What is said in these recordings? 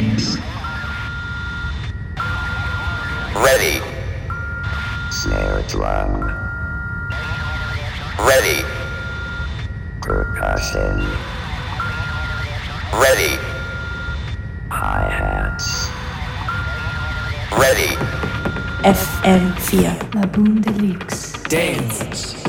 Drums. Ready. Snare drum. Ready. Percussion. Ready. Hi-hats. Ready. FM4 Laboon Deluxe. Dance.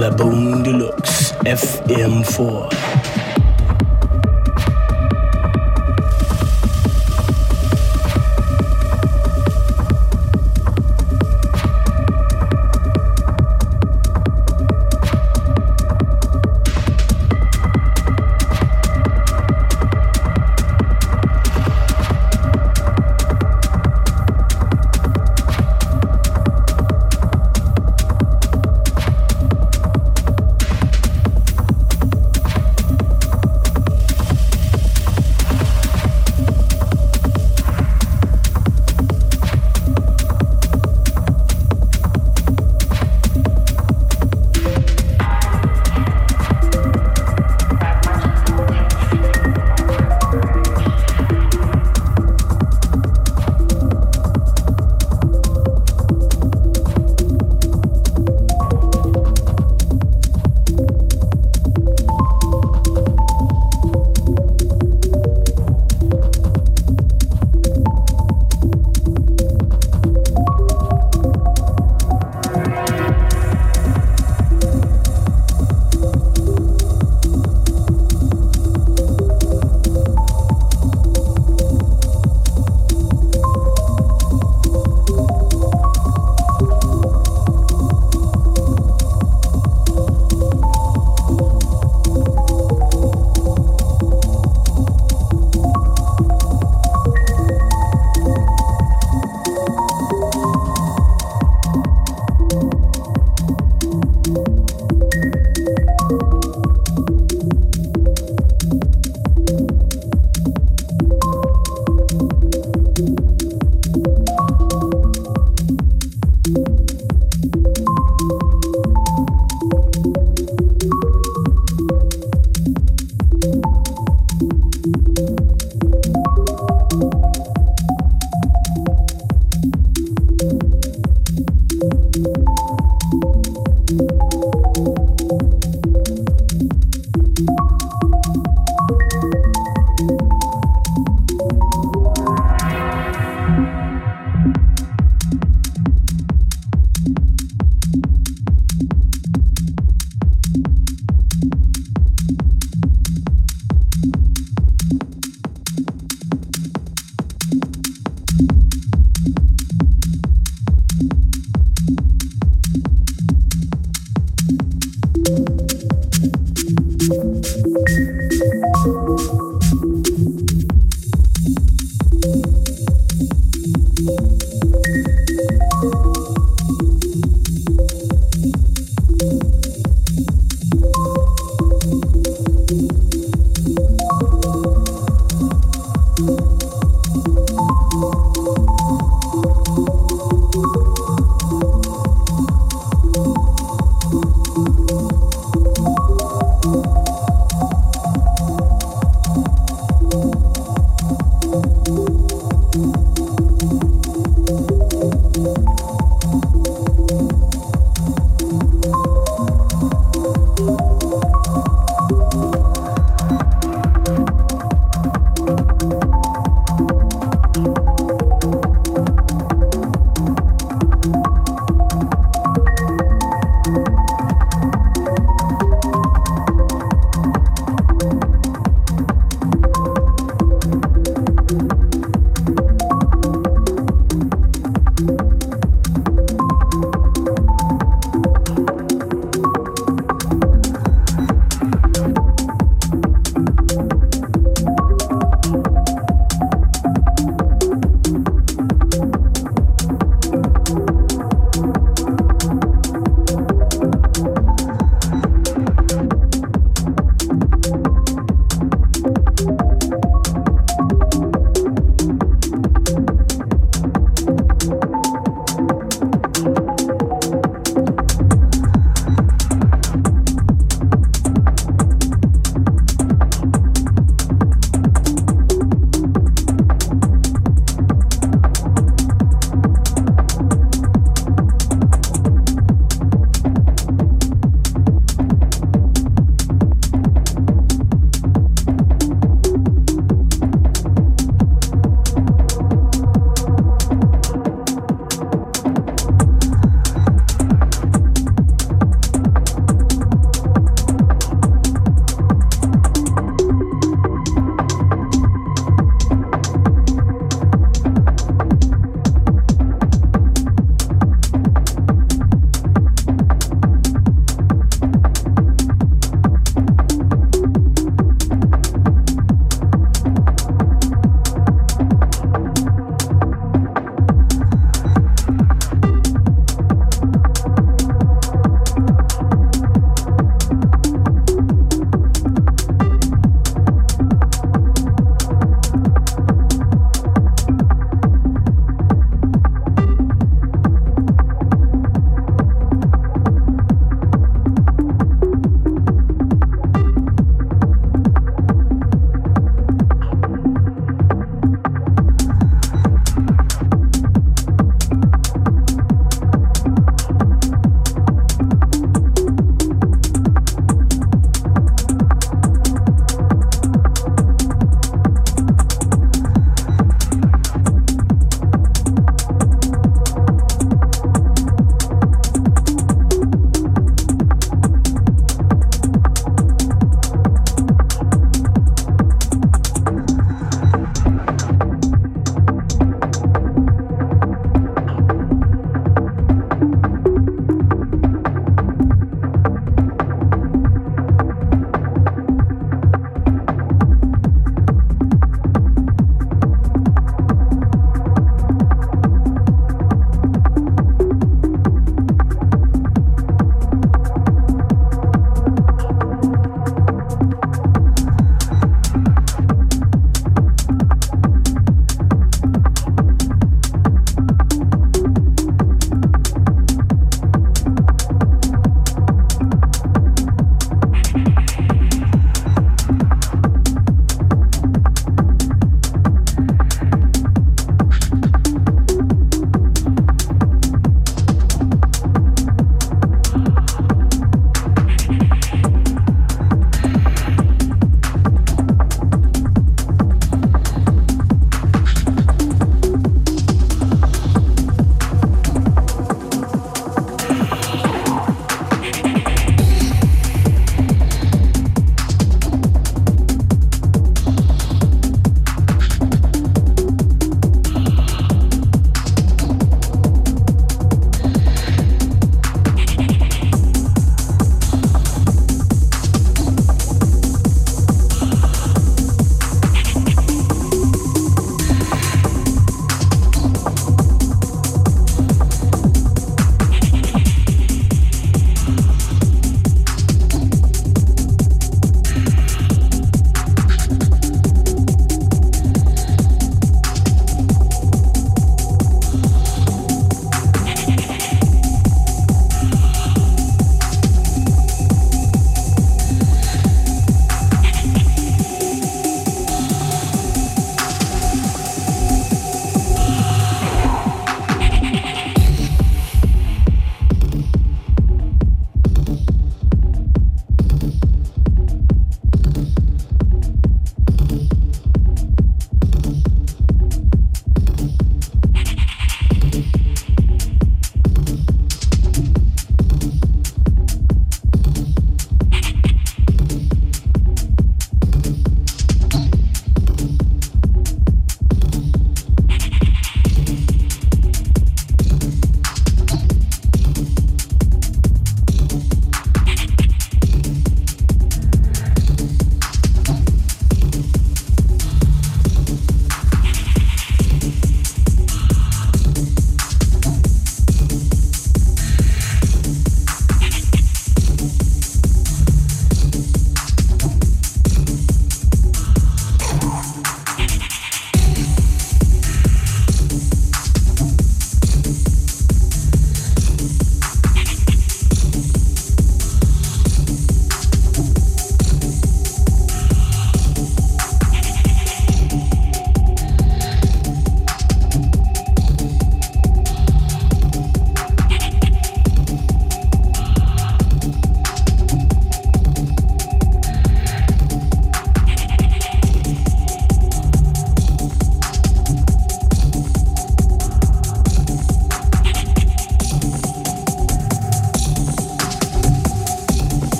La Boom Deluxe FM4.